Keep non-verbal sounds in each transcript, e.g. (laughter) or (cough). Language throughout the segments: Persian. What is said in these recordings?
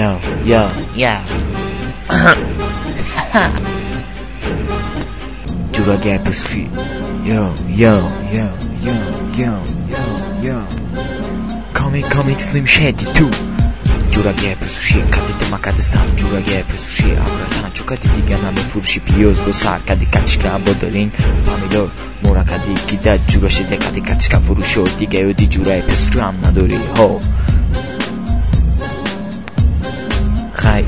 Yo, yo, yo. (coughs) جوراگه پسوشی Yo, yo, yo, yo, yo, yo, yo. Comic, comic, slim shady too. جوراگه پسوشی کدید مکدستم جوراگه پسوشی ابراتان چو کدی دیگه نمه فروشی پیوز دو سر کدی کچکا بودرین پامیدور مورا کدی گیده جوراشی ده کدی کچکا فروشو دیگه یو دی جورای پسوشی هم نداری هو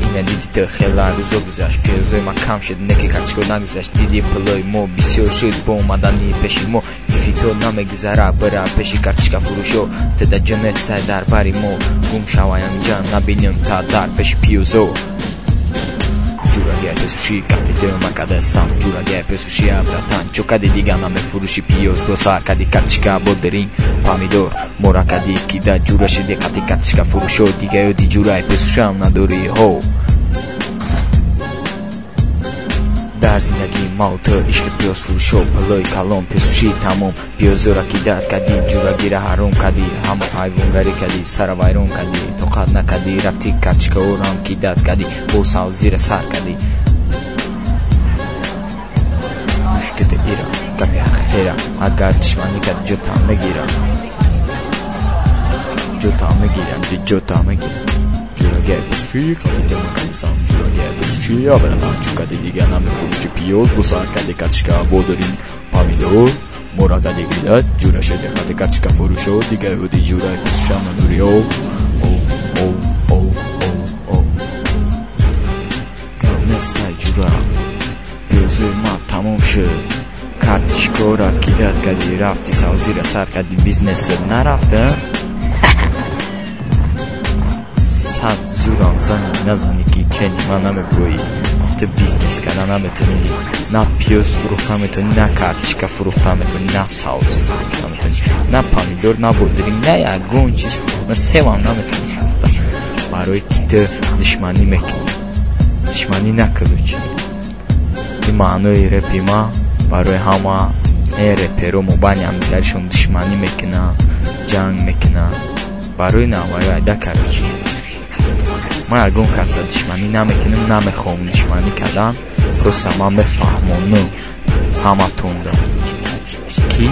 اینن یعنی دیدی تو خیلا روزو گذاشت. پیروزوی من کم شد نکه کچکو نگذاش دیدی پلوی مو. بیسیو شد با اومدنی پشی مو. ایفی تو نمه گذارا برا پشی کارچکا فروشو. تدا جنه در دار باری مو. گم شوایم جان نبینیم تا دار پشی پیوزو جورایی پسوشی کتی دیو مکده استم جورایی پسوشی ابرتن چو کدی دیگه نمه فروشی پیوز دو سر کدی کتشکا بودرین پامیدور مورا کدی کیده جورا شدی کتی کتشکا فروشو دیگه یو دی جورایی بسوشم نداری هو در زندگی ما و تو عشق پیاز فروش و پلوی کلام پیسوشی تمام پیاز را کدی جورا گیره هرون کدی همه حیوان گری کدی سر ویرون کدی قد نکدی رفتی کچکه و رام کی داد کدی بوسا و زیر سر کدی مشکت ایران گپی خیرم اگر چشمانی کد جوتا می‌گیرم جوتا می‌گیرم جی جوتا می‌گیرم جلوگه بسری کتی دم کنسام جلوگه بسری آبرم چون کدی دیگه نمی فروشی پیوز بوسا کدی کچکه بودرین پامیدور مراد علی گیلت جورش دقت کچکه فروش و دیگه و دی جورای کسشم نوری او باشه کورا را داد کدی رفتی سازی را سر کدی بیزنس نرفته؟ صد زورم زنی نزنی که چنی من نمیبرویی تا بیزنس نامه تونی نه پیاز فروخت نمی‌تونی نه که فروخت نمی‌تونی نه ساوز فروخت نمی‌تونی نه پامیدور نه بودرین نه یا گونچیز فروخت نه سوام نمی‌تونی فروخت برای که تا دشمنی می‌کنی دشمنی نکلو چنی имаънои репи ма барои ҳама э реперо мобайни ҳамдигаришон душманӣ мекунанд ҷанг мекунанд барои наваи айдака роҷӣ ман ягон каса душманӣ намекунам намехоҳам душманӣ кардан просто ман мефаҳмонам ҳаматонда ки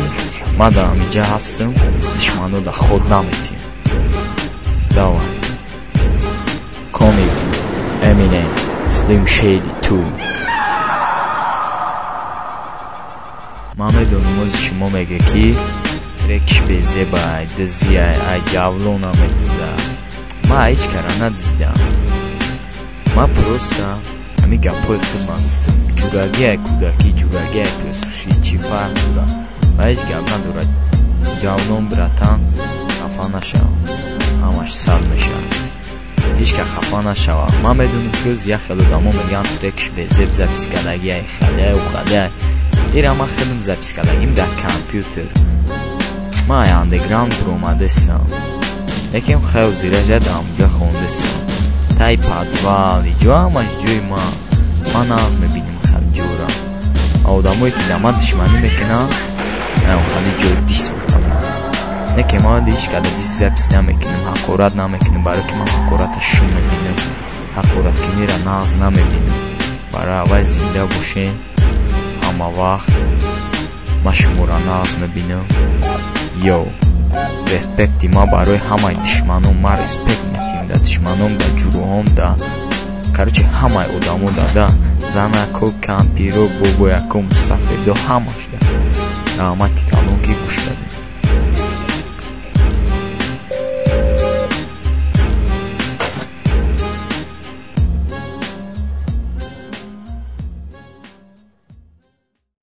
ман дар ҳамиҷа ҳастам душману да ход наметиҳам дава комик Eminem Slim Shady 2 Mamedono chimou mega aqui. Trek bezeba dizia a diablo na metiza. ما cara na dizia. Ma prosta amiga poeta manfta. Jugagé kudaki jugagé que چی chifar kuda. Mas gabna dura جوانم براتان خفا نشو همش سر میشه هیچ که خفا نشو ما می‌دونیم که یه خیلی دامو میگن ترکش به زب زب سکلگی خله و خله Ира мы хотим запись кардагим дар компютер. Май андеграунд ромадастам. Якем хел зира жадам ҷо хондастам. Тай подвал, ҷо ҳамаш ҷои ман. Ман аз мебинем хабҷорам. Одамое ки дама душманӣ мекунанд, ман хали ҷо дис мекунам. Неке ман ҳеҷ када дис запис намекунем, ҳақорат намекунем, барои ки ман ҳақораташон мебинем. ҳақораткунира нағз намебинем. барои авваз зинда бошем ҳама вақт шуморо нағз мебинам ё респекти ман барои ҳамаи душманон ман респект метиҳам да душманон да ҷуроҳом да короче ҳамаи одамо дада занако кампиро бобояко мусафедо ҳамаш да рамати калон ки гӯш кардем